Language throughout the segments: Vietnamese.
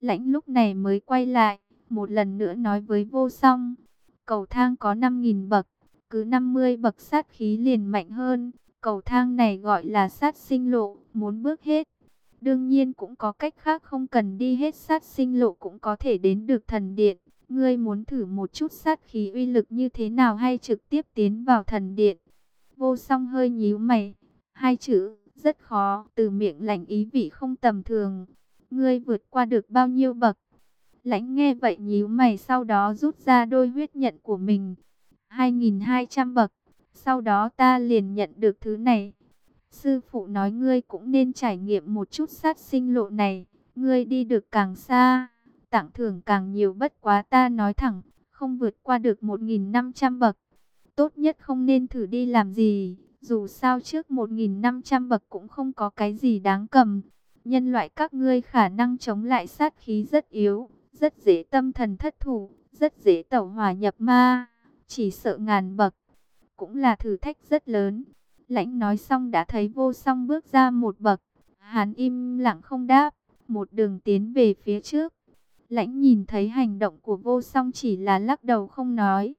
Lãnh lúc này mới quay lại, một lần nữa nói với vô song. Cầu thang có 5.000 bậc, cứ 50 bậc sát khí liền mạnh hơn. Cầu thang này gọi là sát sinh lộ, muốn bước hết. Đương nhiên cũng có cách khác không cần đi hết sát sinh lộ cũng có thể đến được thần điện. Ngươi muốn thử một chút sát khí uy lực như thế nào hay trực tiếp tiến vào thần điện? Vô song hơi nhíu mày. Hai chữ, rất khó, từ miệng lạnh ý vị không tầm thường. Ngươi vượt qua được bao nhiêu bậc? Lãnh nghe vậy nhíu mày sau đó rút ra đôi huyết nhận của mình. 2.200 bậc. Sau đó ta liền nhận được thứ này. Sư phụ nói ngươi cũng nên trải nghiệm một chút sát sinh lộ này. Ngươi đi được càng xa, tặng thưởng càng nhiều bất quá ta nói thẳng, không vượt qua được 1.500 bậc. Tốt nhất không nên thử đi làm gì, dù sao trước 1.500 bậc cũng không có cái gì đáng cầm. Nhân loại các ngươi khả năng chống lại sát khí rất yếu, rất dễ tâm thần thất thủ, rất dễ tẩu hòa nhập ma, chỉ sợ ngàn bậc. Cũng là thử thách rất lớn. Lãnh nói xong đã thấy vô song bước ra một bậc. Hắn im lặng không đáp, một đường tiến về phía trước. Lãnh nhìn thấy hành động của vô song chỉ là lắc đầu không nói.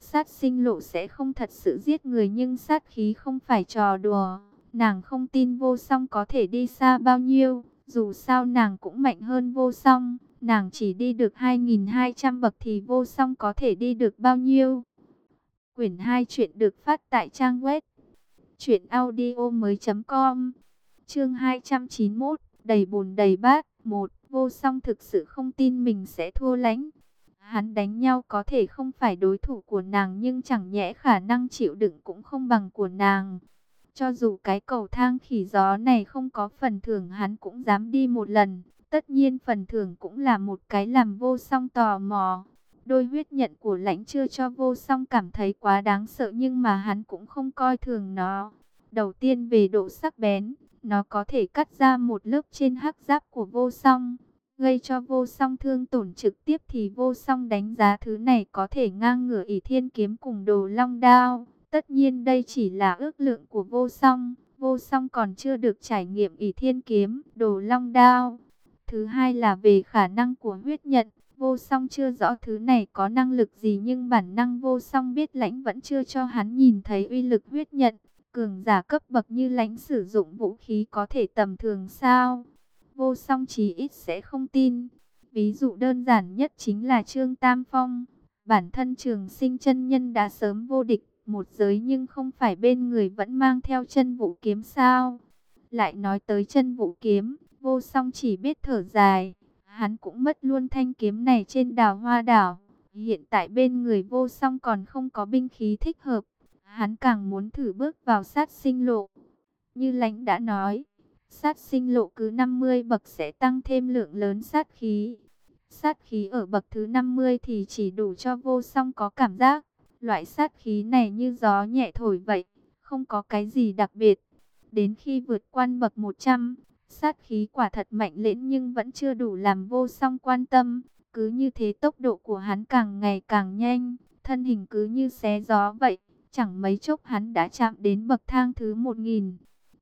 Sát sinh lộ sẽ không thật sự giết người nhưng sát khí không phải trò đùa. Nàng không tin vô song có thể đi xa bao nhiêu, dù sao nàng cũng mạnh hơn vô song. Nàng chỉ đi được 2.200 bậc thì vô song có thể đi được bao nhiêu. Quyển 2 chuyện được phát tại trang web chuyện audio mới.com Chương 291 Đầy bùn đầy bát một Vô song thực sự không tin mình sẽ thua lãnh Hắn đánh nhau có thể không phải đối thủ của nàng nhưng chẳng nhẽ khả năng chịu đựng cũng không bằng của nàng. Cho dù cái cầu thang khỉ gió này không có phần thưởng hắn cũng dám đi một lần. Tất nhiên phần thưởng cũng là một cái làm vô song tò mò. Đôi huyết nhận của lãnh chưa cho vô song cảm thấy quá đáng sợ nhưng mà hắn cũng không coi thường nó. Đầu tiên về độ sắc bén, nó có thể cắt ra một lớp trên hắc giáp của vô song gây cho vô song thương tổn trực tiếp thì vô song đánh giá thứ này có thể ngang ngửa ỷ thiên kiếm cùng đồ long đao. Tất nhiên đây chỉ là ước lượng của vô song, vô song còn chưa được trải nghiệm ỷ thiên kiếm, đồ long đao. Thứ hai là về khả năng của huyết nhận, vô song chưa rõ thứ này có năng lực gì nhưng bản năng vô song biết lãnh vẫn chưa cho hắn nhìn thấy uy lực huyết nhận. Cường giả cấp bậc như lãnh sử dụng vũ khí có thể tầm thường sao? vô song chí ít sẽ không tin. Ví dụ đơn giản nhất chính là Trương Tam Phong. Bản thân trường sinh chân nhân đã sớm vô địch một giới nhưng không phải bên người vẫn mang theo chân vũ kiếm sao. Lại nói tới chân vũ kiếm, vô song chỉ biết thở dài. Hắn cũng mất luôn thanh kiếm này trên đào hoa đảo. Hiện tại bên người vô song còn không có binh khí thích hợp. Hắn càng muốn thử bước vào sát sinh lộ. Như lãnh đã nói, Sát sinh lộ cứ 50 bậc sẽ tăng thêm lượng lớn sát khí. Sát khí ở bậc thứ 50 thì chỉ đủ cho vô song có cảm giác. Loại sát khí này như gió nhẹ thổi vậy, không có cái gì đặc biệt. Đến khi vượt quan bậc 100, sát khí quả thật mạnh lễn nhưng vẫn chưa đủ làm vô song quan tâm. Cứ như thế tốc độ của hắn càng ngày càng nhanh, thân hình cứ như xé gió vậy. Chẳng mấy chốc hắn đã chạm đến bậc thang thứ 1000.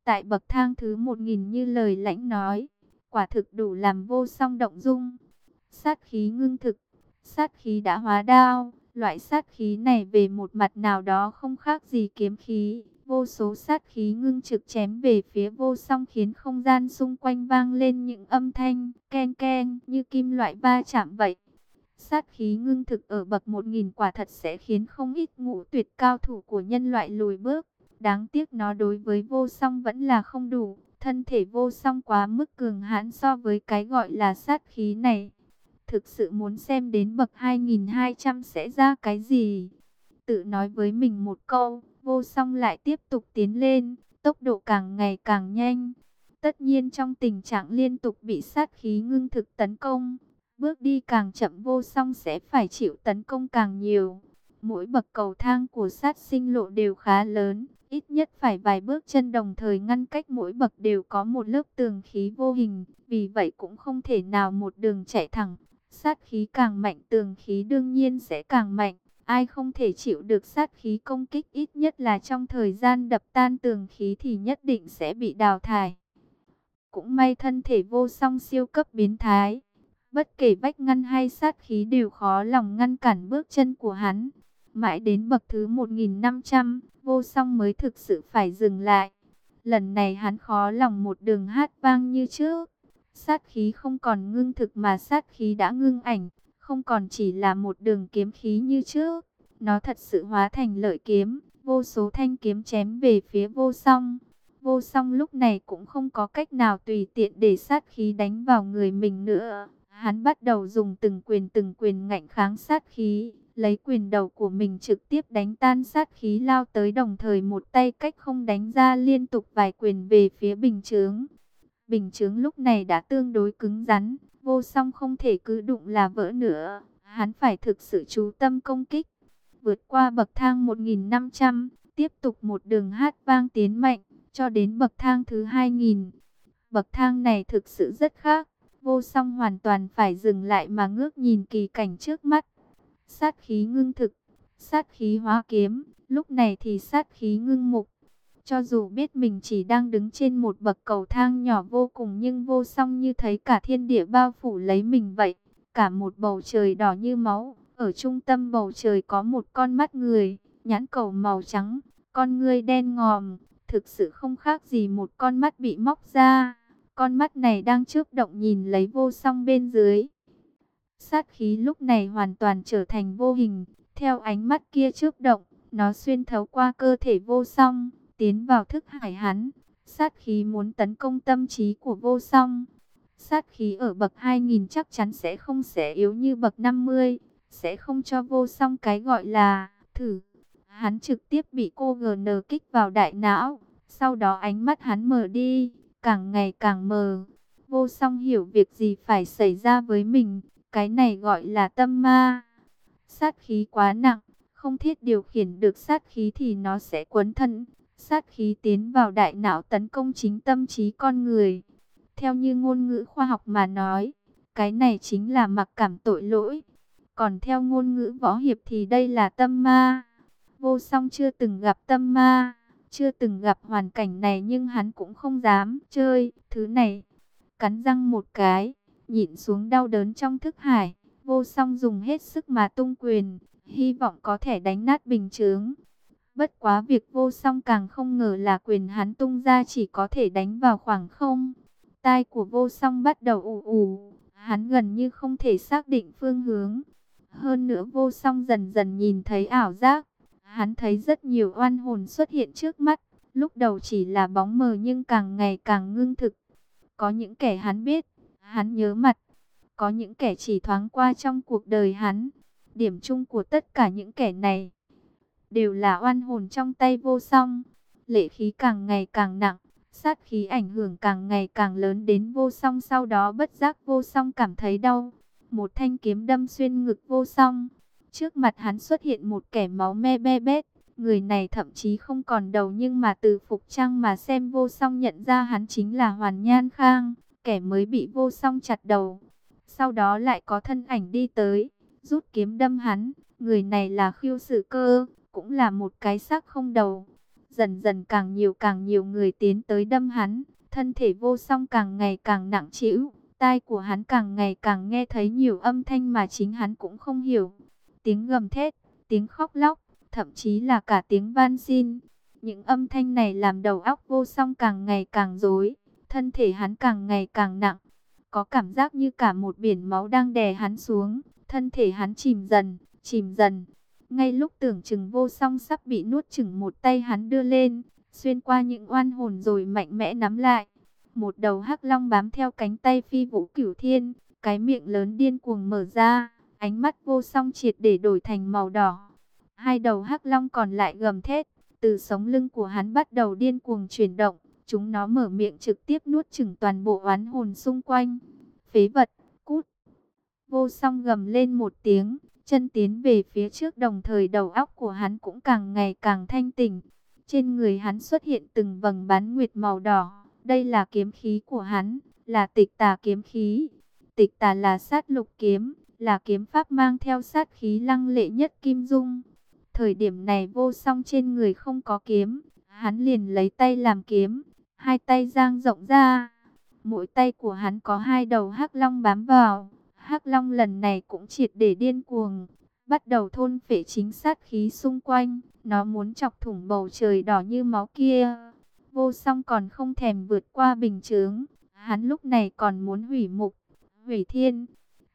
Tại bậc thang thứ một nghìn như lời lãnh nói, quả thực đủ làm vô song động dung. Sát khí ngưng thực, sát khí đã hóa đao, loại sát khí này về một mặt nào đó không khác gì kiếm khí. Vô số sát khí ngưng trực chém về phía vô song khiến không gian xung quanh vang lên những âm thanh ken ken như kim loại va chạm vậy. Sát khí ngưng thực ở bậc một nghìn quả thật sẽ khiến không ít ngũ tuyệt cao thủ của nhân loại lùi bước. Đáng tiếc nó đối với vô song vẫn là không đủ. Thân thể vô song quá mức cường hãn so với cái gọi là sát khí này. Thực sự muốn xem đến bậc 2200 sẽ ra cái gì. Tự nói với mình một câu, vô song lại tiếp tục tiến lên, tốc độ càng ngày càng nhanh. Tất nhiên trong tình trạng liên tục bị sát khí ngưng thực tấn công, bước đi càng chậm vô song sẽ phải chịu tấn công càng nhiều. Mỗi bậc cầu thang của sát sinh lộ đều khá lớn, Ít nhất phải vài bước chân đồng thời ngăn cách mỗi bậc đều có một lớp tường khí vô hình, vì vậy cũng không thể nào một đường chạy thẳng. Sát khí càng mạnh tường khí đương nhiên sẽ càng mạnh, ai không thể chịu được sát khí công kích ít nhất là trong thời gian đập tan tường khí thì nhất định sẽ bị đào thải. Cũng may thân thể vô song siêu cấp biến thái, Bất kể vách ngăn hay sát khí đều khó lòng ngăn cản bước chân của hắn. Mãi đến bậc thứ 1500, vô song mới thực sự phải dừng lại. Lần này hắn khó lòng một đường hát vang như trước. Sát khí không còn ngưng thực mà sát khí đã ngưng ảnh, không còn chỉ là một đường kiếm khí như trước. Nó thật sự hóa thành lợi kiếm, vô số thanh kiếm chém về phía vô song. Vô song lúc này cũng không có cách nào tùy tiện để sát khí đánh vào người mình nữa. Hắn bắt đầu dùng từng quyền từng quyền ngạnh kháng sát khí, lấy quyền đầu của mình trực tiếp đánh tan sát khí lao tới đồng thời một tay cách không đánh ra liên tục vài quyền về phía bình chướng. Bình chướng lúc này đã tương đối cứng rắn, vô song không thể cứ đụng là vỡ nữa, hắn phải thực sự chú tâm công kích. Vượt qua bậc thang 1500, tiếp tục một đường hát vang tiến mạnh, cho đến bậc thang thứ 2000. Bậc thang này thực sự rất khác, vô song hoàn toàn phải dừng lại mà ngước nhìn kỳ cảnh trước mắt. Sát khí ngưng thực, sát khí hóa kiếm, lúc này thì sát khí ngưng mục. Cho dù biết mình chỉ đang đứng trên một bậc cầu thang nhỏ vô cùng nhưng vô song như thấy cả thiên địa bao phủ lấy mình vậy. Cả một bầu trời đỏ như máu, ở trung tâm bầu trời có một con mắt người, nhãn cầu màu trắng, con ngươi đen ngòm, thực sự không khác gì một con mắt bị móc ra. Con mắt này đang chớp động nhìn lấy vô song bên dưới. Sát khí lúc này hoàn toàn trở thành vô hình, theo ánh mắt kia chớp động, nó xuyên thấu qua cơ thể vô song, tiến vào thức hải hắn. Sát khí muốn tấn công tâm trí của vô song. Sát khí ở bậc 2000 chắc chắn sẽ không sẽ yếu như bậc 50, sẽ không cho vô song cái gọi là thử. Hắn trực tiếp bị cô GN kích vào đại não, sau đó ánh mắt hắn mở đi, càng ngày càng mờ. Vô song hiểu việc gì phải xảy ra với mình, cái này gọi là tâm ma. Sát khí quá nặng, không thiết điều khiển được sát khí thì nó sẽ quấn thân. Sát khí tiến vào đại não tấn công chính tâm trí con người. Theo như ngôn ngữ khoa học mà nói, cái này chính là mặc cảm tội lỗi. Còn theo ngôn ngữ võ hiệp thì đây là tâm ma. Vô song chưa từng gặp tâm ma, chưa từng gặp hoàn cảnh này nhưng hắn cũng không dám chơi thứ này. Cắn răng một cái, nhịn xuống đau đớn trong thức hải, vô song dùng hết sức mà tung quyền, hy vọng có thể đánh nát bình chướng. Bất quá việc vô song càng không ngờ là quyền hắn tung ra chỉ có thể đánh vào khoảng không. Tai của vô song bắt đầu ù ù, hắn gần như không thể xác định phương hướng. Hơn nữa vô song dần dần nhìn thấy ảo giác. Hắn thấy rất nhiều oan hồn xuất hiện trước mắt. Lúc đầu chỉ là bóng mờ nhưng càng ngày càng ngưng thực. Có những kẻ hắn biết, hắn nhớ mặt. Có những kẻ chỉ thoáng qua trong cuộc đời hắn. Điểm chung của tất cả những kẻ này đều là oan hồn trong tay vô song. Lệ khí càng ngày càng nặng, sát khí ảnh hưởng càng ngày càng lớn đến vô song sau đó bất giác vô song cảm thấy đau. Một thanh kiếm đâm xuyên ngực vô song. Trước mặt hắn xuất hiện một kẻ máu me be bét. Người này thậm chí không còn đầu nhưng mà từ phục trang mà xem vô song nhận ra hắn chính là Hoàn Nhan Khang, kẻ mới bị vô song chặt đầu. Sau đó lại có thân ảnh đi tới, rút kiếm đâm hắn. Người này là khiêu sự cơ, cũng là một cái xác không đầu. Dần dần càng nhiều càng nhiều người tiến tới đâm hắn, thân thể vô song càng ngày càng nặng trĩu, tai của hắn càng ngày càng nghe thấy nhiều âm thanh mà chính hắn cũng không hiểu. Tiếng gầm thét, tiếng khóc lóc, thậm chí là cả tiếng van xin. Những âm thanh này làm đầu óc vô song càng ngày càng rối, thân thể hắn càng ngày càng nặng. Có cảm giác như cả một biển máu đang đè hắn xuống, thân thể hắn chìm dần, chìm dần. Ngay lúc tưởng chừng vô song sắp bị nuốt chừng một tay hắn đưa lên, xuyên qua những oan hồn rồi mạnh mẽ nắm lại. Một đầu hắc long bám theo cánh tay phi vũ cửu thiên, cái miệng lớn điên cuồng mở ra, ánh mắt vô song triệt để đổi thành màu đỏ. Hai đầu hắc long còn lại gầm thét, từ sống lưng của hắn bắt đầu điên cuồng chuyển động, chúng nó mở miệng trực tiếp nuốt chửng toàn bộ oán hồn xung quanh. Phế vật, cút. Vô song gầm lên một tiếng, chân tiến về phía trước đồng thời đầu óc của hắn cũng càng ngày càng thanh tỉnh. Trên người hắn xuất hiện từng vầng bán nguyệt màu đỏ, đây là kiếm khí của hắn, là tịch tà kiếm khí. Tịch tà là sát lục kiếm, là kiếm pháp mang theo sát khí lăng lệ nhất kim dung. Thời điểm này vô song trên người không có kiếm, hắn liền lấy tay làm kiếm, hai tay giang rộng ra. Mỗi tay của hắn có hai đầu hắc long bám vào, hắc Long lần này cũng triệt để điên cuồng, bắt đầu thôn phệ chính sát khí xung quanh, nó muốn chọc thủng bầu trời đỏ như máu kia. Vô song còn không thèm vượt qua bình chướng, hắn lúc này còn muốn hủy mục, hủy thiên.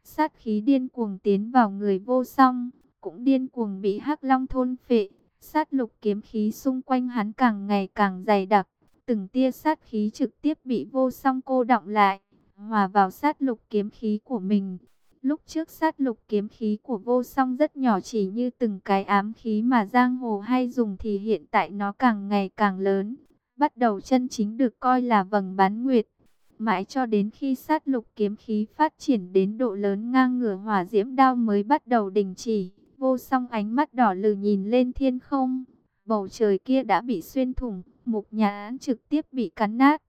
Sát khí điên cuồng tiến vào người vô song, cũng điên cuồng bị hắc long thôn phệ. Sát lục kiếm khí xung quanh hắn càng ngày càng dày đặc, từng tia sát khí trực tiếp bị vô song cô động lại, hòa vào sát lục kiếm khí của mình. Lúc trước sát lục kiếm khí của vô song rất nhỏ chỉ như từng cái ám khí mà giang hồ hay dùng thì hiện tại nó càng ngày càng lớn. Bắt đầu chân chính được coi là vầng bán nguyệt. Mãi cho đến khi sát lục kiếm khí phát triển đến độ lớn ngang ngửa hỏa diễm đao mới bắt đầu đình chỉ. Vô song ánh mắt đỏ lừ nhìn lên thiên không. Bầu trời kia đã bị xuyên thủng, mục nhà án trực tiếp bị cắn nát.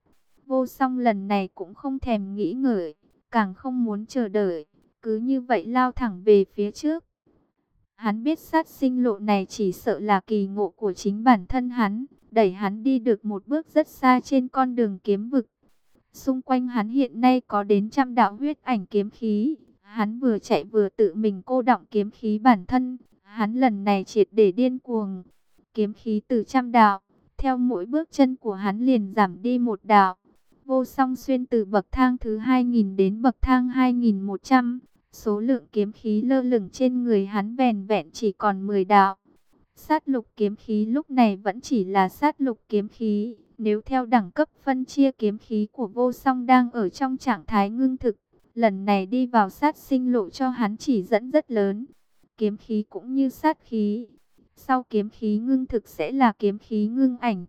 Vô song lần này cũng không thèm nghĩ ngợi, càng không muốn chờ đợi cứ như vậy lao thẳng về phía trước. Hắn biết sát sinh lộ này chỉ sợ là kỳ ngộ của chính bản thân hắn, đẩy hắn đi được một bước rất xa trên con đường kiếm vực. Xung quanh hắn hiện nay có đến trăm đạo huyết ảnh kiếm khí, hắn vừa chạy vừa tự mình cô động kiếm khí bản thân, hắn lần này triệt để điên cuồng. Kiếm khí từ trăm đạo, theo mỗi bước chân của hắn liền giảm đi một đạo. Vô song xuyên từ bậc thang thứ 2000 đến bậc thang 2100, Số lượng kiếm khí lơ lửng trên người hắn vèn vẹn chỉ còn 10 đạo. Sát lục kiếm khí lúc này vẫn chỉ là sát lục kiếm khí. Nếu theo đẳng cấp phân chia kiếm khí của vô song đang ở trong trạng thái ngưng thực, lần này đi vào sát sinh lộ cho hắn chỉ dẫn rất lớn. Kiếm khí cũng như sát khí. Sau kiếm khí ngưng thực sẽ là kiếm khí ngưng ảnh.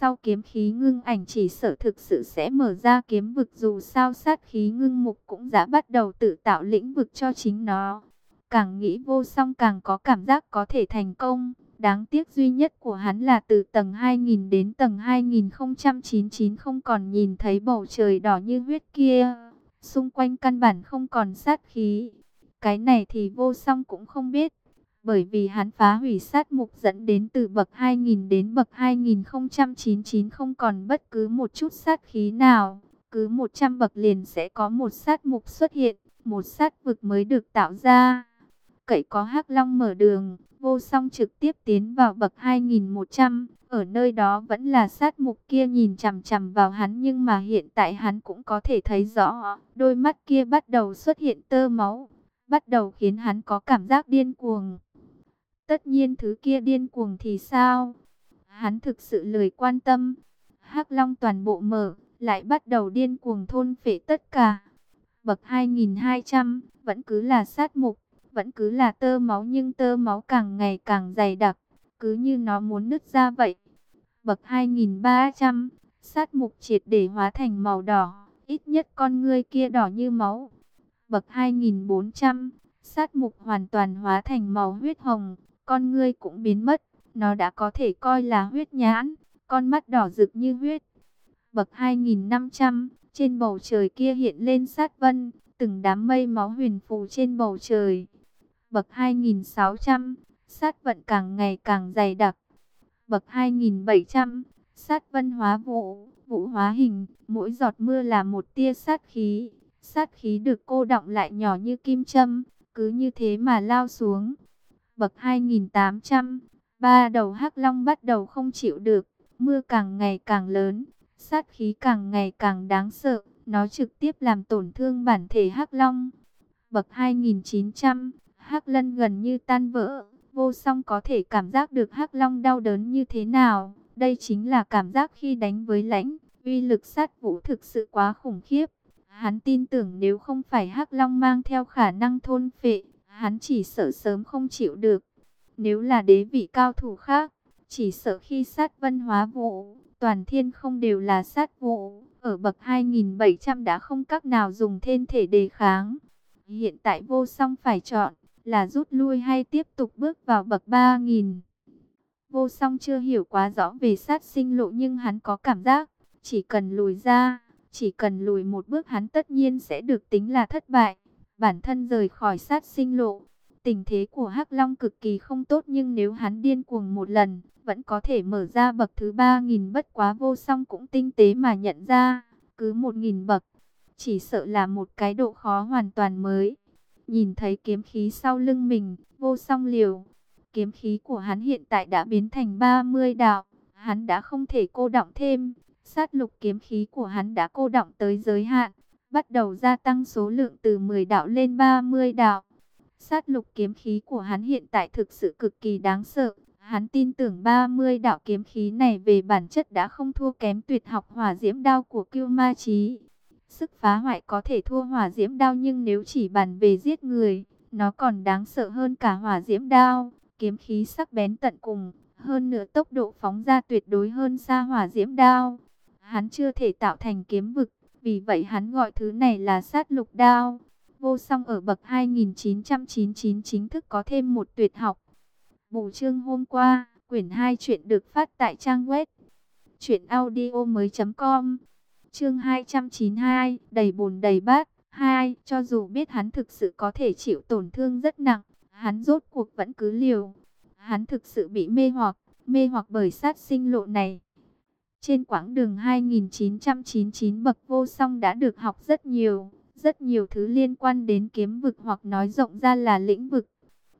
Sau kiếm khí ngưng ảnh chỉ sở thực sự sẽ mở ra kiếm vực, dù sao sát khí ngưng mục cũng đã bắt đầu tự tạo lĩnh vực cho chính nó. Càng nghĩ vô song càng có cảm giác có thể thành công. Đáng tiếc duy nhất của hắn là từ tầng 2000 đến tầng 2099 không còn nhìn thấy bầu trời đỏ như huyết kia. Xung quanh căn bản không còn sát khí. Cái này thì vô song cũng không biết bởi vì hắn phá hủy sát mục dẫn đến từ bậc 2000 đến bậc 2099 không còn bất cứ một chút sát khí nào. Cứ 100 bậc liền sẽ có một sát mục xuất hiện, một sát vực mới được tạo ra. Cậy có hắc long mở đường, vô song trực tiếp tiến vào bậc 2100. Ở nơi đó vẫn là sát mục kia nhìn chằm chằm vào hắn nhưng mà hiện tại hắn cũng có thể thấy rõ. Đôi mắt kia bắt đầu xuất hiện tơ máu, bắt đầu khiến hắn có cảm giác điên cuồng. Tất nhiên thứ kia điên cuồng thì sao? Hắn thực sự lười quan tâm. hắc Long toàn bộ mở, lại bắt đầu điên cuồng thôn phệ tất cả. Bậc 2200, vẫn cứ là sát mục, vẫn cứ là tơ máu nhưng tơ máu càng ngày càng dày đặc, cứ như nó muốn nứt ra vậy. Bậc 2300, sát mục triệt để hóa thành màu đỏ, ít nhất con ngươi kia đỏ như máu. Bậc 2400, sát mục hoàn toàn hóa thành màu huyết hồng, con ngươi cũng biến mất, nó đã có thể coi là huyết nhãn, con mắt đỏ rực như huyết. Bậc 2500, trên bầu trời kia hiện lên sát vân, từng đám mây máu huyền phù trên bầu trời. Bậc 2600, sát vận càng ngày càng dày đặc. Bậc 2700, sát vân hóa vũ, vũ hóa hình, mỗi giọt mưa là một tia sát khí. Sát khí được cô động lại nhỏ như kim châm, cứ như thế mà lao xuống bậc 2800, ba đầu hắc long bắt đầu không chịu được, mưa càng ngày càng lớn, sát khí càng ngày càng đáng sợ, nó trực tiếp làm tổn thương bản thể hắc long. Bậc 2900, hắc lân gần như tan vỡ, vô song có thể cảm giác được hắc long đau đớn như thế nào. Đây chính là cảm giác khi đánh với lãnh, uy lực sát vũ thực sự quá khủng khiếp. Hắn tin tưởng nếu không phải hắc long mang theo khả năng thôn phệ, hắn chỉ sợ sớm không chịu được. Nếu là đế vị cao thủ khác, chỉ sợ khi sát vân hóa vụ, toàn thiên không đều là sát vụ, ở bậc 2700 đã không các nào dùng thiên thể đề kháng. Hiện tại vô song phải chọn là rút lui hay tiếp tục bước vào bậc 3000. Vô song chưa hiểu quá rõ về sát sinh lộ nhưng hắn có cảm giác, chỉ cần lùi ra, chỉ cần lùi một bước hắn tất nhiên sẽ được tính là thất bại bản thân rời khỏi sát sinh lộ. Tình thế của Hắc Long cực kỳ không tốt nhưng nếu hắn điên cuồng một lần, vẫn có thể mở ra bậc thứ ba nghìn bất quá vô song cũng tinh tế mà nhận ra, cứ một nghìn bậc, chỉ sợ là một cái độ khó hoàn toàn mới. nhìn thấy kiếm khí sau lưng mình, vô song liều. Kiếm khí của hắn hiện tại đã biến thành 30 đạo, hắn đã không thể cô động thêm. Sát lục kiếm khí của hắn đã cô động tới giới hạn, bắt đầu gia tăng số lượng từ 10 đạo lên 30 đạo. Sát lục kiếm khí của hắn hiện tại thực sự cực kỳ đáng sợ. Hắn tin tưởng 30 đạo kiếm khí này về bản chất đã không thua kém tuyệt học hỏa diễm đao của Kiêu Ma Chí. Sức phá hoại có thể thua hỏa diễm đao nhưng nếu chỉ bàn về giết người, nó còn đáng sợ hơn cả hỏa diễm đao. Kiếm khí sắc bén tận cùng, hơn nữa tốc độ phóng ra tuyệt đối hơn xa hỏa diễm đao. Hắn chưa thể tạo thành kiếm vực, vì vậy hắn gọi thứ này là sát lục đao. Vô song ở bậc 2999 chính thức có thêm một tuyệt học. Bù chương hôm qua, quyển 2 chuyện được phát tại trang web truyệnaudiomoi.com. Chương 292, đầy bùn đầy bát. 2. Cho dù biết hắn thực sự có thể chịu tổn thương rất nặng, hắn rốt cuộc vẫn cứ liều. Hắn thực sự bị mê hoặc, mê hoặc bởi sát sinh lộ này. Trên quãng đường 2999 bậc vô song đã được học rất nhiều, rất nhiều thứ liên quan đến kiếm vực hoặc nói rộng ra là lĩnh vực.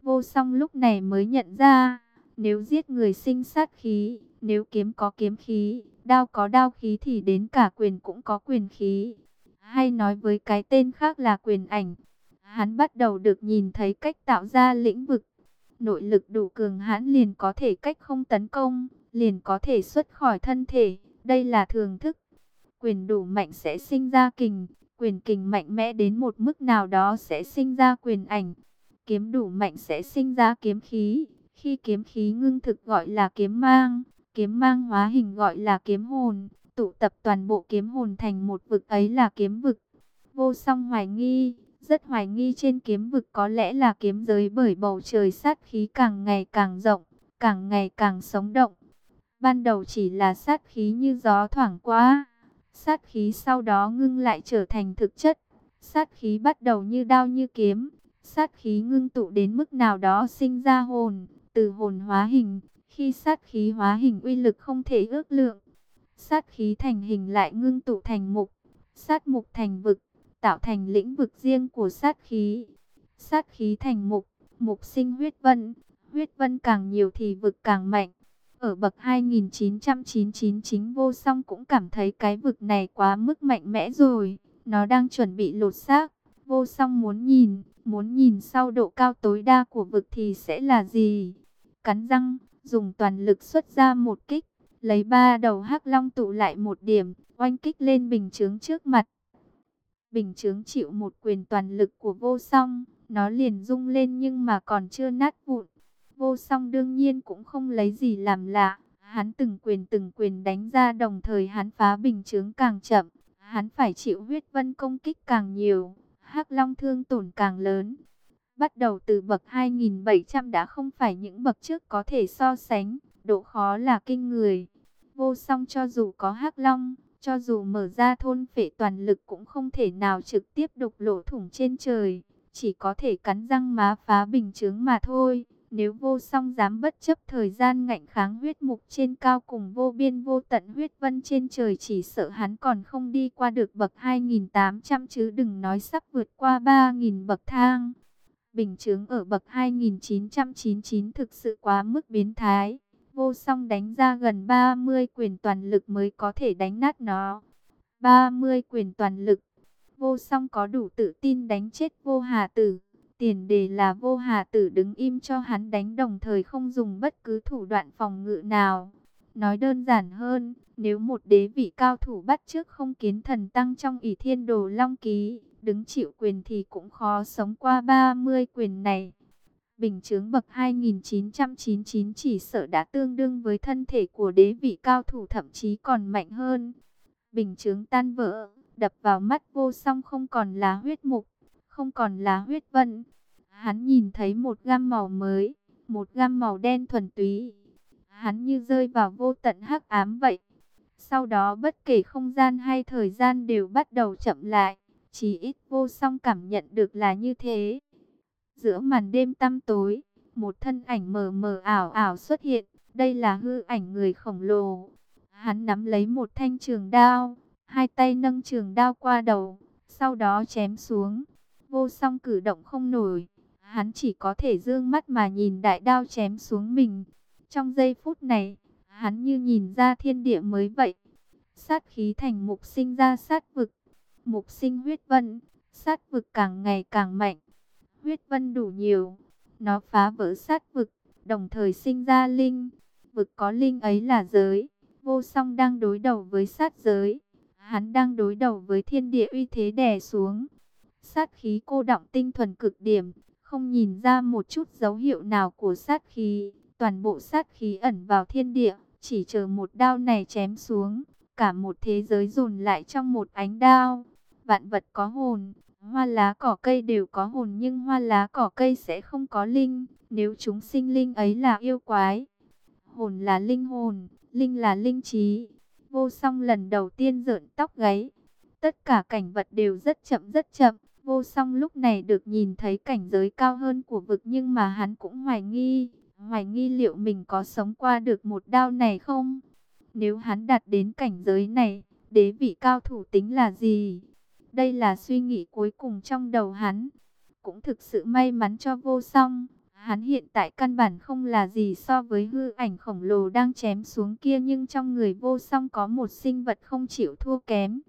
Vô song lúc này mới nhận ra, nếu giết người sinh sát khí, nếu kiếm có kiếm khí, đao có đao khí thì đến cả quyền cũng có quyền khí. Hay nói với cái tên khác là quyền ảnh. Hắn bắt đầu được nhìn thấy cách tạo ra lĩnh vực. Nội lực đủ cường hãn liền có thể cách không tấn công, liền có thể xuất khỏi thân thể. Đây là thường thức. Quyền đủ mạnh sẽ sinh ra kình, quyền kình mạnh mẽ đến một mức nào đó sẽ sinh ra quyền ảnh. Kiếm đủ mạnh sẽ sinh ra kiếm khí. Khi kiếm khí ngưng thực gọi là kiếm mang, kiếm mang hóa hình gọi là kiếm hồn. Tụ tập toàn bộ kiếm hồn thành một vực ấy là kiếm vực. Vô song hoài nghi, rất hoài nghi trên kiếm vực có lẽ là kiếm giới bởi bầu trời sát khí càng ngày càng rộng, càng ngày càng sống động. Ban đầu chỉ là sát khí như gió thoảng qua, sát khí sau đó ngưng lại trở thành thực chất. Sát khí bắt đầu như đao như kiếm, sát khí ngưng tụ đến mức nào đó sinh ra hồn, từ hồn hóa hình. Khi sát khí hóa hình uy lực không thể ước lượng, sát khí thành hình lại ngưng tụ thành mục, sát mục thành vực, tạo thành lĩnh vực riêng của sát khí. Sát khí thành mục, mục sinh huyết vân, huyết vân càng nhiều thì vực càng mạnh. Ở bậc 2999 chính vô song cũng cảm thấy cái vực này quá mức mạnh mẽ rồi. Nó đang chuẩn bị lột xác. Vô song muốn nhìn, muốn nhìn sau độ cao tối đa của vực thì sẽ là gì? Cắn răng, dùng toàn lực xuất ra một kích. Lấy ba đầu hắc long tụ lại một điểm, oanh kích lên bình chướng trước mặt. Bình chướng chịu một quyền toàn lực của vô song, nó liền rung lên nhưng mà còn chưa nát vụn. Vô song đương nhiên cũng không lấy gì làm lạ. Hắn từng quyền từng quyền đánh ra đồng thời hắn phá bình chướng càng chậm. Hắn phải chịu huyết vân công kích càng nhiều. hắc long thương tổn càng lớn. Bắt đầu từ bậc 2.700 đã không phải những bậc trước có thể so sánh. Độ khó là kinh người. Vô song cho dù có hắc long, cho dù mở ra thôn phệ toàn lực cũng không thể nào trực tiếp đục lỗ thủng trên trời. Chỉ có thể cắn răng má phá bình chướng mà thôi. Nếu vô song dám bất chấp thời gian ngạnh kháng huyết mục trên cao cùng vô biên vô tận huyết vân trên trời chỉ sợ hắn còn không đi qua được bậc 2.800 chứ đừng nói sắp vượt qua 3.000 bậc thang. Bình chứng ở bậc 2.999 thực sự quá mức biến thái. Vô song đánh ra gần 30 quyền toàn lực mới có thể đánh nát nó. 30 quyền toàn lực. Vô song có đủ tự tin đánh chết vô hà tử. Tiền đề là vô hà tử đứng im cho hắn đánh đồng thời không dùng bất cứ thủ đoạn phòng ngự nào. Nói đơn giản hơn, nếu một đế vị cao thủ bắt trước không kiến thần tăng trong ỷ thiên đồ long ký, đứng chịu quyền thì cũng khó sống qua 30 quyền này. Bình chướng bậc 2999 chỉ sợ đã tương đương với thân thể của đế vị cao thủ thậm chí còn mạnh hơn. Bình chướng tan vỡ, đập vào mắt vô song không còn là huyết mục, không còn là huyết vân. Hắn nhìn thấy một gam màu mới, một gam màu đen thuần túy. Hắn như rơi vào vô tận hắc ám vậy. Sau đó bất kể không gian hay thời gian đều bắt đầu chậm lại. Chỉ ít vô song cảm nhận được là như thế. Giữa màn đêm tăm tối, một thân ảnh mờ mờ ảo ảo xuất hiện. Đây là hư ảnh người khổng lồ. Hắn nắm lấy một thanh trường đao, hai tay nâng trường đao qua đầu, sau đó chém xuống. Vô song cử động không nổi, hắn chỉ có thể dương mắt mà nhìn đại đao chém xuống mình. Trong giây phút này, hắn như nhìn ra thiên địa mới vậy. Sát khí thành mục sinh ra sát vực, mục sinh huyết vân, sát vực càng ngày càng mạnh. Huyết vân đủ nhiều, nó phá vỡ sát vực, đồng thời sinh ra linh. Vực có linh ấy là giới, vô song đang đối đầu với sát giới. Hắn đang đối đầu với thiên địa uy thế đè xuống. Sát khí cô động tinh thuần cực điểm, không nhìn ra một chút dấu hiệu nào của sát khí. Toàn bộ sát khí ẩn vào thiên địa, chỉ chờ một đao này chém xuống. Cả một thế giới dồn lại trong một ánh đao. Vạn vật có hồn, hoa lá cỏ cây đều có hồn nhưng hoa lá cỏ cây sẽ không có linh. Nếu chúng sinh linh ấy là yêu quái, hồn là linh hồn, linh là linh trí. Vô song lần đầu tiên rợn tóc gáy. Tất cả cảnh vật đều rất chậm rất chậm. Vô song lúc này được nhìn thấy cảnh giới cao hơn của vực nhưng mà hắn cũng hoài nghi. Hoài nghi liệu mình có sống qua được một đao này không? Nếu hắn đạt đến cảnh giới này, đế vị cao thủ tính là gì? Đây là suy nghĩ cuối cùng trong đầu hắn. Cũng thực sự may mắn cho vô song. Hắn hiện tại căn bản không là gì so với hư ảnh khổng lồ đang chém xuống kia nhưng trong người vô song có một sinh vật không chịu thua kém.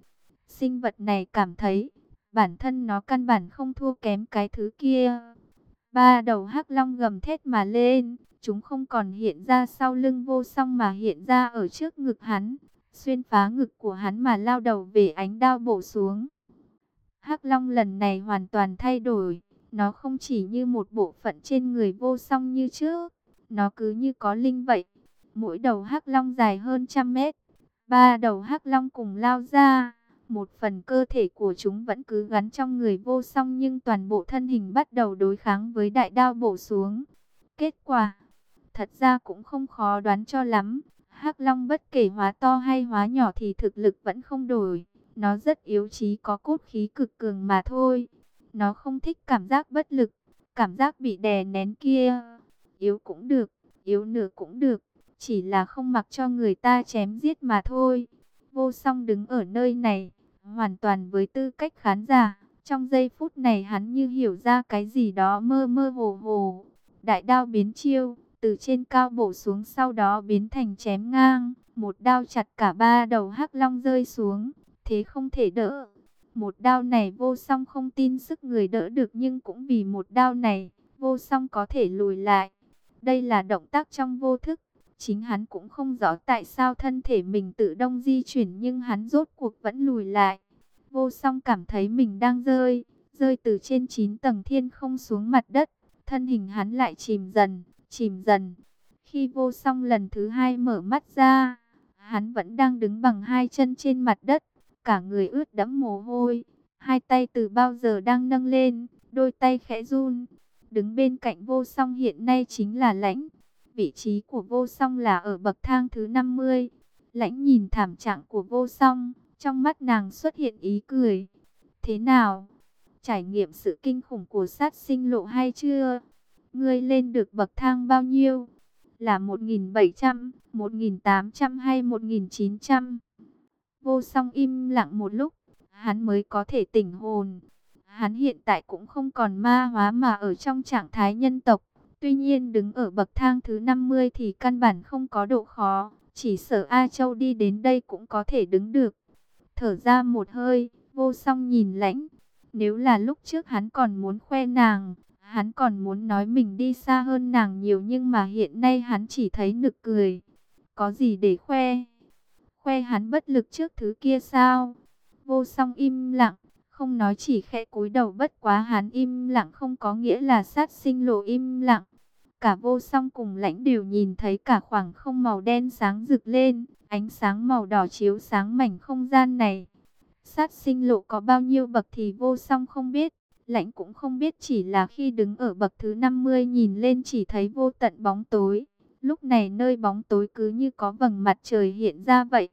Sinh vật này cảm thấy bản thân nó căn bản không thua kém cái thứ kia. Ba đầu hắc long gầm thét mà lên, chúng không còn hiện ra sau lưng vô song mà hiện ra ở trước ngực hắn, xuyên phá ngực của hắn mà lao đầu về ánh đao bổ xuống. Hắc long lần này hoàn toàn thay đổi, nó không chỉ như một bộ phận trên người vô song như trước, nó cứ như có linh vậy. Mỗi đầu hắc long dài hơn trăm mét, ba đầu hắc long cùng lao ra. Một phần cơ thể của chúng vẫn cứ gắn trong người vô song nhưng toàn bộ thân hình bắt đầu đối kháng với đại đao bổ xuống. Kết quả, thật ra cũng không khó đoán cho lắm. hắc long bất kể hóa to hay hóa nhỏ thì thực lực vẫn không đổi. Nó rất yếu trí có cốt khí cực cường mà thôi. Nó không thích cảm giác bất lực, cảm giác bị đè nén kia. Yếu cũng được, yếu nửa cũng được, chỉ là không mặc cho người ta chém giết mà thôi. Vô song đứng ở nơi này, hoàn toàn với tư cách khán giả. Trong giây phút này hắn như hiểu ra cái gì đó mơ mơ hồ hồ. Đại đao biến chiêu, từ trên cao bổ xuống sau đó biến thành chém ngang. Một đao chặt cả ba đầu hắc long rơi xuống, thế không thể đỡ. Một đao này vô song không tin sức người đỡ được nhưng cũng vì một đao này, vô song có thể lùi lại. Đây là động tác trong vô thức. Chính hắn cũng không rõ tại sao thân thể mình tự động di chuyển nhưng hắn rốt cuộc vẫn lùi lại. Vô song cảm thấy mình đang rơi, rơi từ trên 9 tầng thiên không xuống mặt đất. Thân hình hắn lại chìm dần, chìm dần. Khi vô song lần thứ hai mở mắt ra, hắn vẫn đang đứng bằng hai chân trên mặt đất cả người ướt đẫm mồ hôi, hai tay từ bao giờ đang nâng lên, đôi tay khẽ run. Đứng bên cạnh vô song hiện nay chính là lãnh. Vị trí của vô song là ở bậc thang thứ 50. Lãnh nhìn thảm trạng của vô song, trong mắt nàng xuất hiện ý cười. Thế nào? Trải nghiệm sự kinh khủng của sát sinh lộ hay chưa? Ngươi lên được bậc thang bao nhiêu? Là 1.700, 1.800 hay 1.900? Vô song im lặng một lúc, hắn mới có thể tỉnh hồn. Hắn hiện tại cũng không còn ma hóa mà ở trong trạng thái nhân tộc. Tuy nhiên đứng ở bậc thang thứ 50 thì căn bản không có độ khó. Chỉ sợ A Châu đi đến đây cũng có thể đứng được. Thở ra một hơi, vô song nhìn lãnh. Nếu là lúc trước hắn còn muốn khoe nàng, hắn còn muốn nói mình đi xa hơn nàng nhiều nhưng mà hiện nay hắn chỉ thấy nực cười. Có gì để khoe? khoe hắn bất lực trước thứ kia sao? Vô song im lặng, không nói chỉ khẽ cúi đầu bất quá hắn im lặng không có nghĩa là sát sinh lộ im lặng. Cả vô song cùng lãnh đều nhìn thấy cả khoảng không màu đen sáng rực lên, ánh sáng màu đỏ chiếu sáng mảnh không gian này. Sát sinh lộ có bao nhiêu bậc thì vô song không biết, lãnh cũng không biết chỉ là khi đứng ở bậc thứ 50 nhìn lên chỉ thấy vô tận bóng tối. Lúc này nơi bóng tối cứ như có vầng mặt trời hiện ra vậy.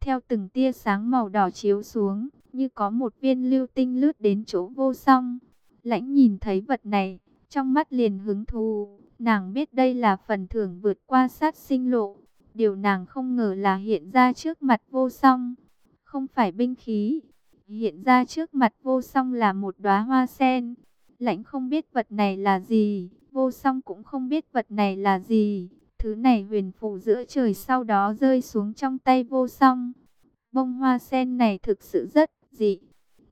Theo từng tia sáng màu đỏ chiếu xuống, như có một viên lưu tinh lướt đến chỗ vô song. Lãnh nhìn thấy vật này, trong mắt liền hứng thú. Nàng biết đây là phần thưởng vượt qua sát sinh lộ. Điều nàng không ngờ là hiện ra trước mặt vô song. Không phải binh khí. hiện ra trước mặt vô song là một đóa hoa sen. Lãnh không biết vật này là gì, vô song cũng không biết vật này là gì. Thứ này huyền phủ giữa trời sau đó rơi xuống trong tay vô song. Bông hoa sen này thực sự rất dị.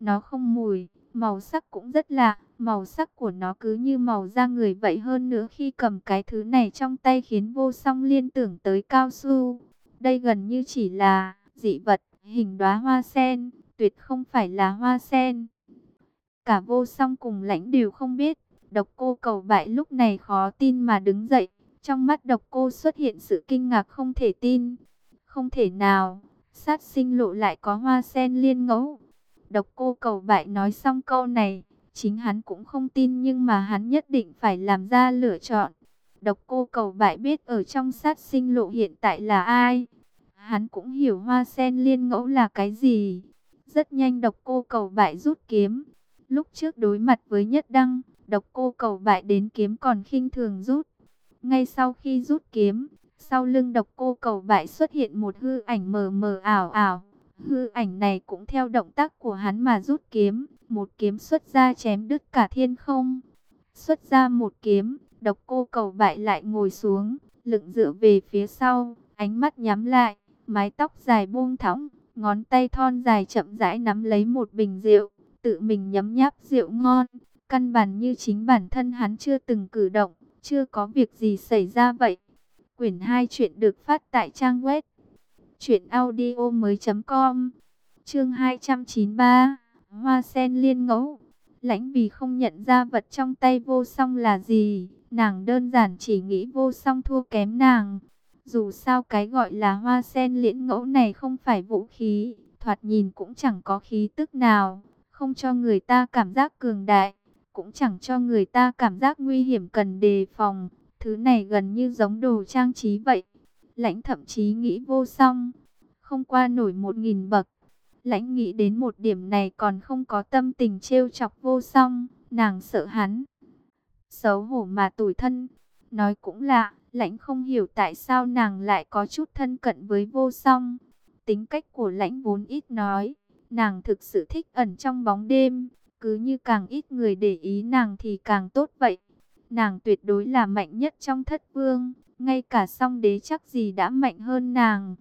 Nó không mùi, màu sắc cũng rất lạ. Màu sắc của nó cứ như màu da người vậy hơn nữa khi cầm cái thứ này trong tay khiến vô song liên tưởng tới cao su. Đây gần như chỉ là dị vật, hình đóa hoa sen, tuyệt không phải là hoa sen. Cả vô song cùng lãnh đều không biết, độc cô cầu bại lúc này khó tin mà đứng dậy. Trong mắt độc cô xuất hiện sự kinh ngạc không thể tin. Không thể nào, sát sinh lộ lại có hoa sen liên ngẫu. Độc cô cầu bại nói xong câu này, chính hắn cũng không tin nhưng mà hắn nhất định phải làm ra lựa chọn. Độc cô cầu bại biết ở trong sát sinh lộ hiện tại là ai. Hắn cũng hiểu hoa sen liên ngẫu là cái gì. Rất nhanh độc cô cầu bại rút kiếm. Lúc trước đối mặt với nhất đăng, độc cô cầu bại đến kiếm còn khinh thường rút. Ngay sau khi rút kiếm, sau lưng độc cô cầu bại xuất hiện một hư ảnh mờ mờ ảo ảo. Hư ảnh này cũng theo động tác của hắn mà rút kiếm, một kiếm xuất ra chém đứt cả thiên không. Xuất ra một kiếm, độc cô cầu bại lại ngồi xuống, lựng dựa về phía sau, ánh mắt nhắm lại, mái tóc dài buông thõng, ngón tay thon dài chậm rãi nắm lấy một bình rượu, tự mình nhấm nháp rượu ngon, căn bản như chính bản thân hắn chưa từng cử động, chưa có việc gì xảy ra vậy. Quyển 2 chuyện được phát tại trang web truyệnaudiomoi.com. Chương 293, Hoa sen liên ngẫu. Lãnh vì không nhận ra vật trong tay vô song là gì, nàng đơn giản chỉ nghĩ vô song thua kém nàng. Dù sao cái gọi là hoa sen liễn ngẫu này không phải vũ khí, thoạt nhìn cũng chẳng có khí tức nào, không cho người ta cảm giác cường đại, cũng chẳng cho người ta cảm giác nguy hiểm cần đề phòng. Thứ này gần như giống đồ trang trí vậy. Lãnh thậm chí nghĩ vô song, không qua nổi một nghìn bậc. Lãnh nghĩ đến một điểm này còn không có tâm tình trêu chọc vô song, nàng sợ hắn. Xấu hổ mà tủi thân, nói cũng lạ, lãnh không hiểu tại sao nàng lại có chút thân cận với vô song. Tính cách của lãnh vốn ít nói, nàng thực sự thích ẩn trong bóng đêm, cứ như càng ít người để ý nàng thì càng tốt vậy. Nàng tuyệt đối là mạnh nhất trong thất vương, ngay cả song đế chắc gì đã mạnh hơn nàng.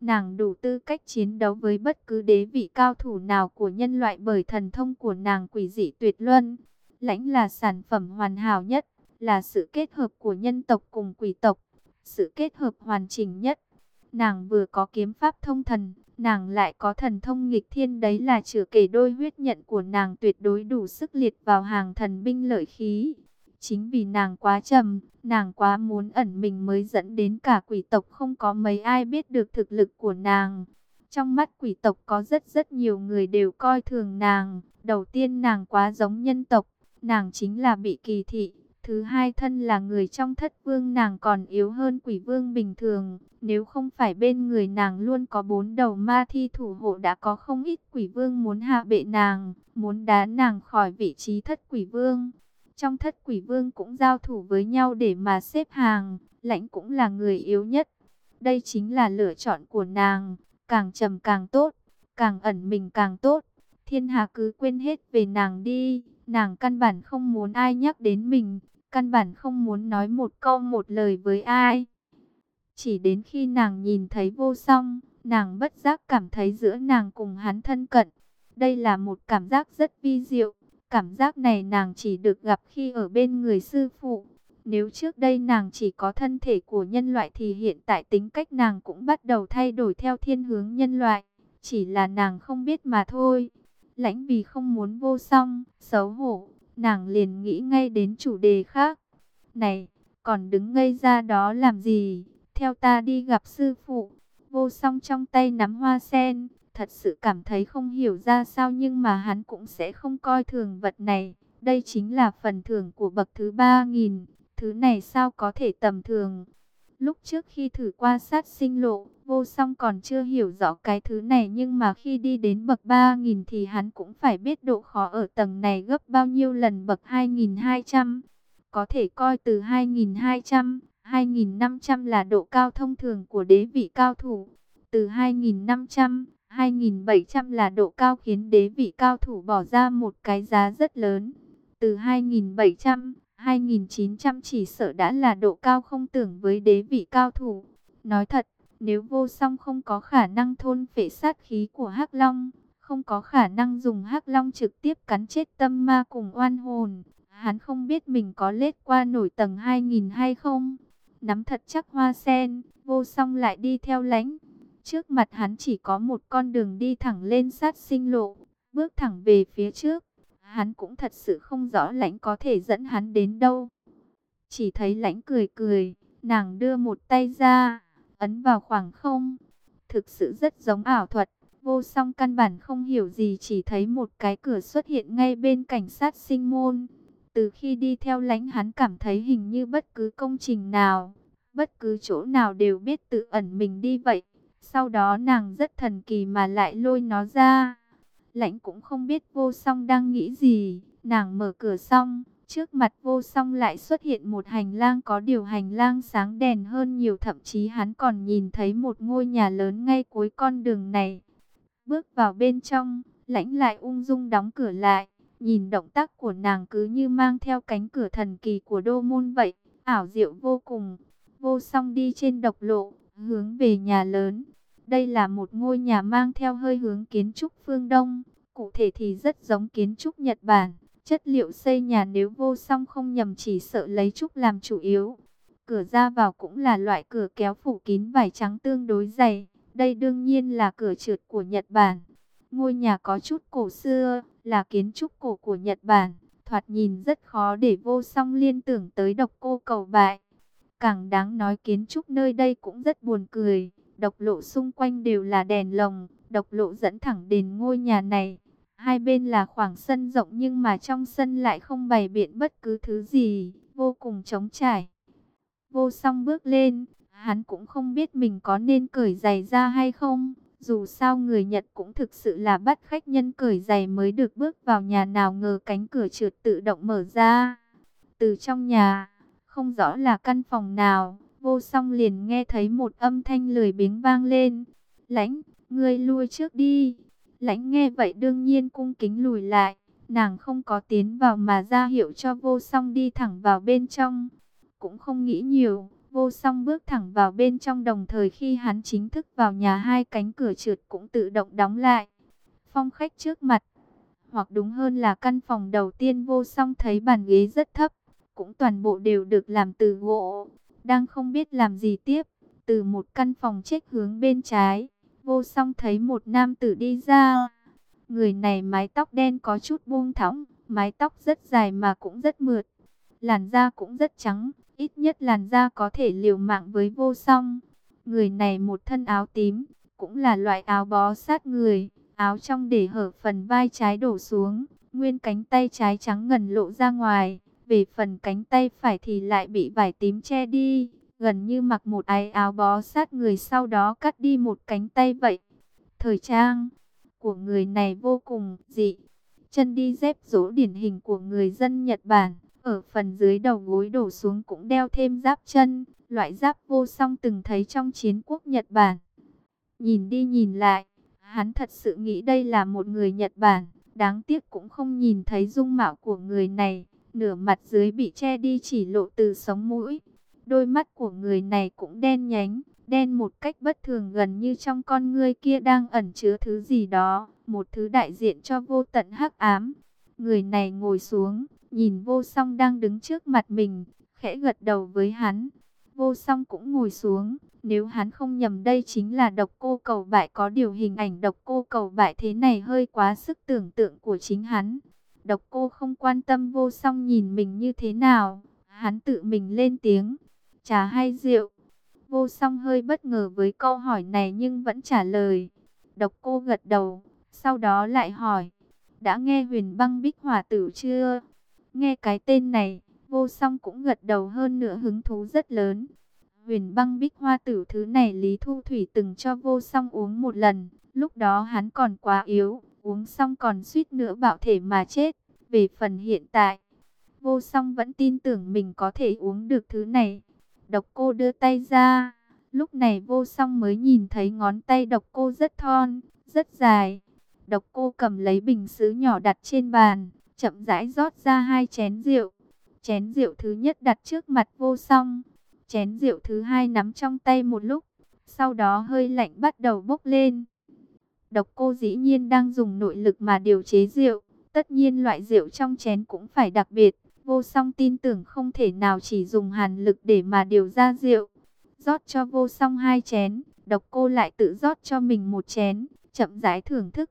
Nàng đủ tư cách chiến đấu với bất cứ đế vị cao thủ nào của nhân loại bởi thần thông của nàng quỷ dị tuyệt luân. Lãnh là sản phẩm hoàn hảo nhất, là sự kết hợp của nhân tộc cùng quỷ tộc, sự kết hợp hoàn chỉnh nhất. Nàng vừa có kiếm pháp thông thần, nàng lại có thần thông nghịch thiên đấy là chữa kể đôi huyết nhận của nàng tuyệt đối đủ sức liệt vào hàng thần binh lợi khí. Chính vì nàng quá trầm, nàng quá muốn ẩn mình mới dẫn đến cả quỷ tộc không có mấy ai biết được thực lực của nàng. Trong mắt quỷ tộc có rất rất nhiều người đều coi thường nàng. Đầu tiên nàng quá giống nhân tộc, nàng chính là bị kỳ thị. Thứ hai thân là người trong thất vương nàng còn yếu hơn quỷ vương bình thường. Nếu không phải bên người nàng luôn có bốn đầu ma thi thủ hộ đã có không ít quỷ vương muốn hạ bệ nàng, muốn đá nàng khỏi vị trí thất quỷ vương. Trong thất quỷ vương cũng giao thủ với nhau để mà xếp hàng, lãnh cũng là người yếu nhất. Đây chính là lựa chọn của nàng, càng trầm càng tốt, càng ẩn mình càng tốt. Thiên hạ cứ quên hết về nàng đi, nàng căn bản không muốn ai nhắc đến mình, căn bản không muốn nói một câu một lời với ai. Chỉ đến khi nàng nhìn thấy vô song, nàng bất giác cảm thấy giữa nàng cùng hắn thân cận. Đây là một cảm giác rất vi diệu, Cảm giác này nàng chỉ được gặp khi ở bên người sư phụ. Nếu trước đây nàng chỉ có thân thể của nhân loại thì hiện tại tính cách nàng cũng bắt đầu thay đổi theo thiên hướng nhân loại. Chỉ là nàng không biết mà thôi. Lãnh vì không muốn vô song, xấu hổ, nàng liền nghĩ ngay đến chủ đề khác. Này, còn đứng ngây ra đó làm gì? Theo ta đi gặp sư phụ. Vô song trong tay nắm hoa sen, thật sự cảm thấy không hiểu ra sao nhưng mà hắn cũng sẽ không coi thường vật này. Đây chính là phần thưởng của bậc thứ 3.000, thứ này sao có thể tầm thường. Lúc trước khi thử qua sát sinh lộ, vô song còn chưa hiểu rõ cái thứ này nhưng mà khi đi đến bậc 3.000 thì hắn cũng phải biết độ khó ở tầng này gấp bao nhiêu lần bậc 2.200. Có thể coi từ 2.200, 2.500 là độ cao thông thường của đế vị cao thủ. Từ 2.500, 2.700 là độ cao khiến đế vị cao thủ bỏ ra một cái giá rất lớn. Từ 2.700, 2.900 chỉ sợ đã là độ cao không tưởng với đế vị cao thủ. Nói thật, nếu vô song không có khả năng thôn phệ sát khí của hắc Long, không có khả năng dùng hắc Long trực tiếp cắn chết tâm ma cùng oan hồn, hắn không biết mình có lết qua nổi tầng 2.000 hay không. Nắm thật chắc hoa sen, vô song lại đi theo lãnh. Trước mặt hắn chỉ có một con đường đi thẳng lên sát sinh lộ, bước thẳng về phía trước. Hắn cũng thật sự không rõ lãnh có thể dẫn hắn đến đâu. Chỉ thấy lãnh cười cười, nàng đưa một tay ra, ấn vào khoảng không. Thực sự rất giống ảo thuật, vô song căn bản không hiểu gì chỉ thấy một cái cửa xuất hiện ngay bên cảnh sát sinh môn. Từ khi đi theo lãnh hắn cảm thấy hình như bất cứ công trình nào, bất cứ chỗ nào đều biết tự ẩn mình đi vậy. Sau đó nàng rất thần kỳ mà lại lôi nó ra. Lãnh cũng không biết vô song đang nghĩ gì. Nàng mở cửa xong, trước mặt vô song lại xuất hiện một hành lang có điều hành lang sáng đèn hơn nhiều. Thậm chí hắn còn nhìn thấy một ngôi nhà lớn ngay cuối con đường này. Bước vào bên trong, lãnh lại ung dung đóng cửa lại. Nhìn động tác của nàng cứ như mang theo cánh cửa thần kỳ của đô môn vậy. Ảo diệu vô cùng. Vô song đi trên độc lộ, hướng về nhà lớn. Đây là một ngôi nhà mang theo hơi hướng kiến trúc phương Đông, cụ thể thì rất giống kiến trúc Nhật Bản. Chất liệu xây nhà nếu vô song không nhầm chỉ sợ lấy trúc làm chủ yếu. Cửa ra vào cũng là loại cửa kéo phủ kín vải trắng tương đối dày. Đây đương nhiên là cửa trượt của Nhật Bản. Ngôi nhà có chút cổ xưa, là kiến trúc cổ của Nhật Bản. Thoạt nhìn rất khó để vô song liên tưởng tới độc cô cầu bại. Càng đáng nói kiến trúc nơi đây cũng rất buồn cười. Độc lộ xung quanh đều là đèn lồng, độc lộ dẫn thẳng đến ngôi nhà này. Hai bên là khoảng sân rộng nhưng mà trong sân lại không bày biện bất cứ thứ gì, vô cùng trống trải. Vô song bước lên, hắn cũng không biết mình có nên cởi giày ra hay không. Dù sao người Nhật cũng thực sự là bắt khách nhân cởi giày mới được bước vào nhà nào ngờ cánh cửa trượt tự động mở ra. Từ trong nhà, không rõ là căn phòng nào, vô song liền nghe thấy một âm thanh lười biếng vang lên. Lãnh, ngươi lui trước đi. Lãnh nghe vậy đương nhiên cung kính lùi lại. Nàng không có tiến vào mà ra hiệu cho vô song đi thẳng vào bên trong. Cũng không nghĩ nhiều, vô song bước thẳng vào bên trong đồng thời khi hắn chính thức vào nhà hai cánh cửa trượt cũng tự động đóng lại. Phong khách trước mặt, hoặc đúng hơn là căn phòng đầu tiên vô song thấy bàn ghế rất thấp, cũng toàn bộ đều được làm từ gỗ đang không biết làm gì tiếp. Từ một căn phòng chết hướng bên trái, vô song thấy một nam tử đi ra. Người này mái tóc đen có chút buông thõng, mái tóc rất dài mà cũng rất mượt. Làn da cũng rất trắng, ít nhất làn da có thể liều mạng với vô song. Người này một thân áo tím, cũng là loại áo bó sát người, áo trong để hở phần vai trái đổ xuống, nguyên cánh tay trái trắng ngần lộ ra ngoài. Về phần cánh tay phải thì lại bị vải tím che đi, gần như mặc một ái áo bó sát người sau đó cắt đi một cánh tay vậy. Thời trang của người này vô cùng dị. Chân đi dép dỗ điển hình của người dân Nhật Bản. Ở phần dưới đầu gối đổ xuống cũng đeo thêm giáp chân, loại giáp vô song từng thấy trong chiến quốc Nhật Bản. Nhìn đi nhìn lại, hắn thật sự nghĩ đây là một người Nhật Bản, đáng tiếc cũng không nhìn thấy dung mạo của người này nửa mặt dưới bị che đi chỉ lộ từ sống mũi. Đôi mắt của người này cũng đen nhánh, đen một cách bất thường gần như trong con ngươi kia đang ẩn chứa thứ gì đó, một thứ đại diện cho vô tận hắc ám. Người này ngồi xuống, nhìn vô song đang đứng trước mặt mình, khẽ gật đầu với hắn. Vô song cũng ngồi xuống, nếu hắn không nhầm đây chính là độc cô cầu bại có điều hình ảnh độc cô cầu bại thế này hơi quá sức tưởng tượng của chính hắn. Độc cô không quan tâm vô song nhìn mình như thế nào. Hắn tự mình lên tiếng. Trà hay rượu? Vô song hơi bất ngờ với câu hỏi này nhưng vẫn trả lời. Độc cô gật đầu. Sau đó lại hỏi. Đã nghe huyền băng bích hỏa tử chưa? Nghe cái tên này, vô song cũng gật đầu hơn nữa hứng thú rất lớn. Huyền băng bích hoa tử thứ này Lý Thu Thủy từng cho vô song uống một lần. Lúc đó hắn còn quá yếu, uống xong còn suýt nữa bạo thể mà chết. Về phần hiện tại, vô song vẫn tin tưởng mình có thể uống được thứ này. Độc cô đưa tay ra, lúc này vô song mới nhìn thấy ngón tay độc cô rất thon, rất dài. Độc cô cầm lấy bình sứ nhỏ đặt trên bàn, chậm rãi rót ra hai chén rượu. Chén rượu thứ nhất đặt trước mặt vô song, chén rượu thứ hai nắm trong tay một lúc, sau đó hơi lạnh bắt đầu bốc lên. Độc cô dĩ nhiên đang dùng nội lực mà điều chế rượu, tất nhiên loại rượu trong chén cũng phải đặc biệt. Vô song tin tưởng không thể nào chỉ dùng hàn lực để mà điều ra rượu. rót cho vô song hai chén, độc cô lại tự rót cho mình một chén, chậm rãi thưởng thức.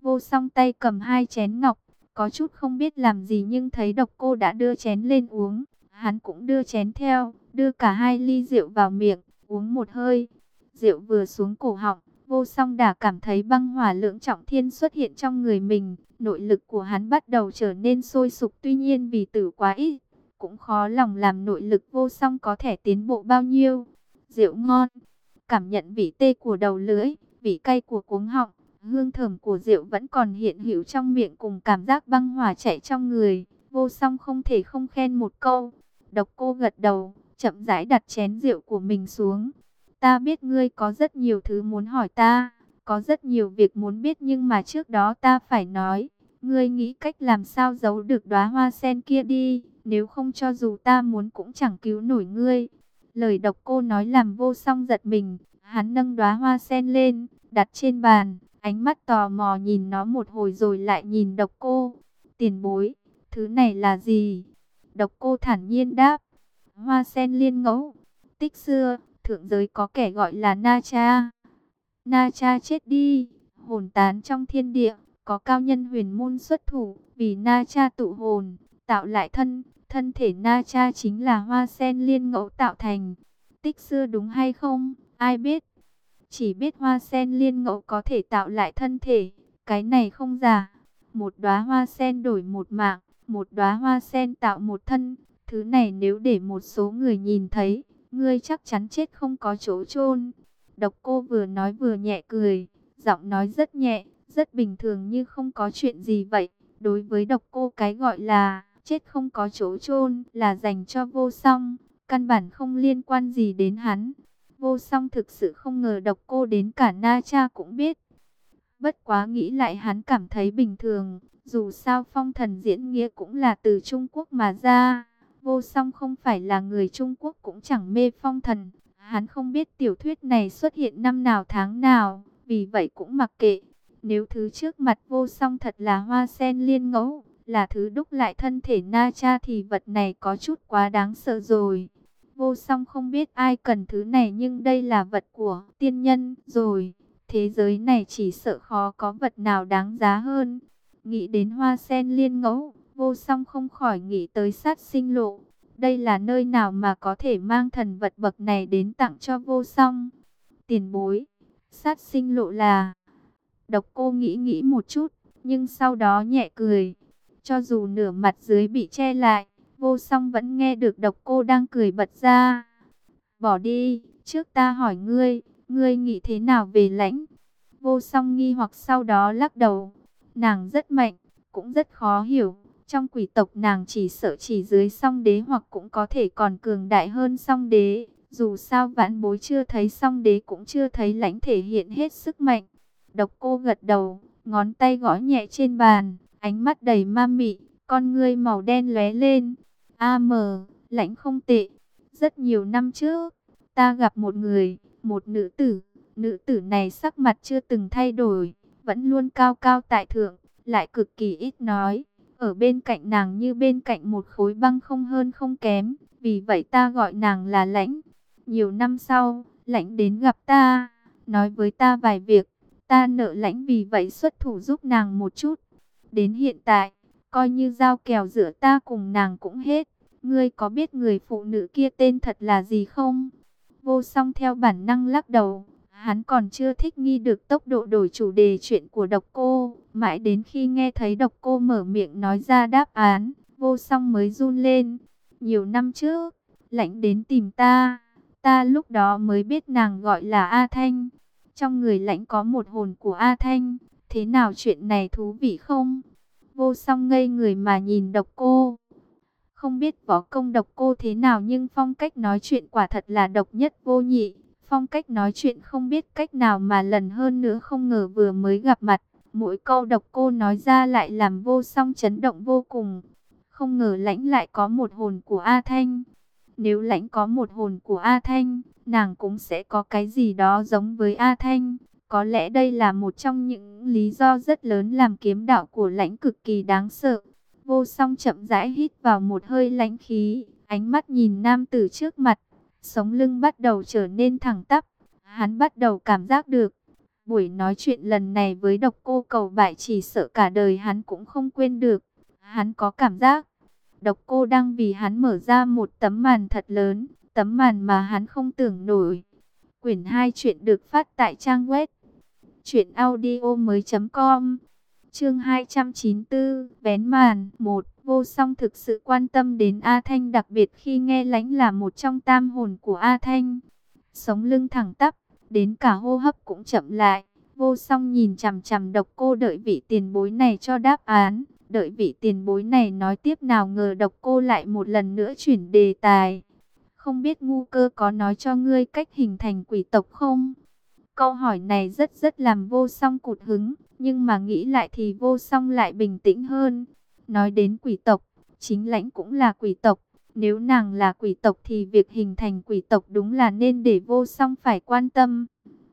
Vô song tay cầm hai chén ngọc, có chút không biết làm gì nhưng thấy độc cô đã đưa chén lên uống. Hắn cũng đưa chén theo, đưa cả hai ly rượu vào miệng, uống một hơi. Rượu vừa xuống cổ họng, vô song đã cảm thấy băng hỏa lượng trọng thiên xuất hiện trong người mình. Nội lực của hắn bắt đầu trở nên sôi sục tuy nhiên vì tử quá ít, cũng khó lòng làm nội lực vô song có thể tiến bộ bao nhiêu. Rượu ngon, cảm nhận vị tê của đầu lưỡi, vị cay của cuống họng, hương thơm của rượu vẫn còn hiện hữu trong miệng cùng cảm giác băng hỏa chảy trong người. Vô song không thể không khen một câu. Độc cô gật đầu, chậm rãi đặt chén rượu của mình xuống. Ta biết ngươi có rất nhiều thứ muốn hỏi ta, có rất nhiều việc muốn biết nhưng mà trước đó ta phải nói. Ngươi nghĩ cách làm sao giấu được đóa hoa sen kia đi, nếu không cho dù ta muốn cũng chẳng cứu nổi ngươi. Lời độc cô nói làm vô song giật mình, hắn nâng đóa hoa sen lên, đặt trên bàn, ánh mắt tò mò nhìn nó một hồi rồi lại nhìn độc cô. Tiền bối, thứ này là gì? Độc cô thản nhiên đáp, hoa sen liên ngẫu. Tích xưa, thượng giới có kẻ gọi là Na Cha. Na Cha chết đi, hồn tán trong thiên địa, có cao nhân huyền môn xuất thủ, vì Na Cha tụ hồn, tạo lại thân, thân thể Na Cha chính là hoa sen liên ngẫu tạo thành. Tích xưa đúng hay không, ai biết. Chỉ biết hoa sen liên ngẫu có thể tạo lại thân thể, cái này không giả. Một đóa hoa sen đổi một mạng, một đóa hoa sen tạo một thân, thứ này nếu để một số người nhìn thấy, ngươi chắc chắn chết không có chỗ chôn. Độc cô vừa nói vừa nhẹ cười, giọng nói rất nhẹ, rất bình thường như không có chuyện gì vậy. Đối với độc cô cái gọi là chết không có chỗ chôn là dành cho vô song, căn bản không liên quan gì đến hắn. Vô song thực sự không ngờ độc cô đến cả Na Cha cũng biết. Bất quá nghĩ lại hắn cảm thấy bình thường, dù sao phong thần diễn nghĩa cũng là từ Trung Quốc mà ra. Vô song không phải là người Trung Quốc cũng chẳng mê phong thần. Hắn không biết tiểu thuyết này xuất hiện năm nào tháng nào, vì vậy cũng mặc kệ. Nếu thứ trước mặt vô song thật là hoa sen liên ngẫu, là thứ đúc lại thân thể na cha thì vật này có chút quá đáng sợ rồi. Vô song không biết ai cần thứ này nhưng đây là vật của tiên nhân rồi. Thế giới này chỉ sợ khó có vật nào đáng giá hơn. Nghĩ đến hoa sen liên ngẫu, vô song không khỏi nghĩ tới sát sinh lộ. Đây là nơi nào mà có thể mang thần vật bậc này đến tặng cho vô song. Tiền bối, sát sinh lộ là... Độc cô nghĩ nghĩ một chút, nhưng sau đó nhẹ cười. Cho dù nửa mặt dưới bị che lại, vô song vẫn nghe được độc cô đang cười bật ra. Bỏ đi, trước ta hỏi ngươi, ngươi nghĩ thế nào về lãnh? Vô song nghi hoặc sau đó lắc đầu. Nàng rất mạnh, cũng rất khó hiểu. Trong quỷ tộc nàng chỉ sợ chỉ dưới song đế hoặc cũng có thể còn cường đại hơn song đế. Dù sao vãn bối chưa thấy song đế cũng chưa thấy lãnh thể hiện hết sức mạnh. Độc cô gật đầu, ngón tay gõ nhẹ trên bàn, ánh mắt đầy ma mị, con ngươi màu đen lóe lên. A mờ, lãnh không tệ. Rất nhiều năm trước, ta gặp một người, một nữ tử. Nữ tử này sắc mặt chưa từng thay đổi, vẫn luôn cao cao tại thượng, lại cực kỳ ít nói. Ở bên cạnh nàng như bên cạnh một khối băng không hơn không kém, vì vậy ta gọi nàng là lãnh. Nhiều năm sau, lãnh đến gặp ta, nói với ta vài việc, ta nợ lãnh vì vậy xuất thủ giúp nàng một chút. Đến hiện tại, coi như giao kèo giữa ta cùng nàng cũng hết. Ngươi có biết người phụ nữ kia tên thật là gì không? Vô song theo bản năng lắc đầu, Hắn còn chưa thích nghi được tốc độ đổi chủ đề chuyện của độc cô. Mãi đến khi nghe thấy độc cô mở miệng nói ra đáp án, vô song mới run lên. Nhiều năm trước, lãnh đến tìm ta. Ta lúc đó mới biết nàng gọi là A Thanh. Trong người lãnh có một hồn của A Thanh. Thế nào chuyện này thú vị không? Vô song ngây người mà nhìn độc cô. Không biết võ công độc cô thế nào nhưng phong cách nói chuyện quả thật là độc nhất vô nhị phong cách nói chuyện không biết cách nào mà lần hơn nữa không ngờ vừa mới gặp mặt. Mỗi câu độc cô nói ra lại làm vô song chấn động vô cùng. Không ngờ lãnh lại có một hồn của A Thanh. Nếu lãnh có một hồn của A Thanh, nàng cũng sẽ có cái gì đó giống với A Thanh. Có lẽ đây là một trong những lý do rất lớn làm kiếm đạo của lãnh cực kỳ đáng sợ. Vô song chậm rãi hít vào một hơi lãnh khí, ánh mắt nhìn nam tử trước mặt. Sống lưng bắt đầu trở nên thẳng tắp. Hắn bắt đầu cảm giác được. Buổi nói chuyện lần này với độc cô cầu bại chỉ sợ cả đời hắn cũng không quên được. Hắn có cảm giác. Độc cô đang vì hắn mở ra một tấm màn thật lớn. Tấm màn mà hắn không tưởng nổi. Quyển 2 chuyện được phát tại trang web. Chuyện audio mới com Chương 294, vén màn, một Vô song thực sự quan tâm đến A Thanh đặc biệt khi nghe lãnh là một trong tam hồn của A Thanh. Sống lưng thẳng tắp, đến cả hô hấp cũng chậm lại. Vô song nhìn chằm chằm độc cô đợi vị tiền bối này cho đáp án. Đợi vị tiền bối này nói tiếp nào ngờ độc cô lại một lần nữa chuyển đề tài. Không biết ngu cơ có nói cho ngươi cách hình thành quỷ tộc không? Câu hỏi này rất rất làm vô song cụt hứng, nhưng mà nghĩ lại thì vô song lại bình tĩnh hơn. Nói đến quỷ tộc, chính lãnh cũng là quỷ tộc. Nếu nàng là quỷ tộc thì việc hình thành quỷ tộc đúng là nên để vô song phải quan tâm.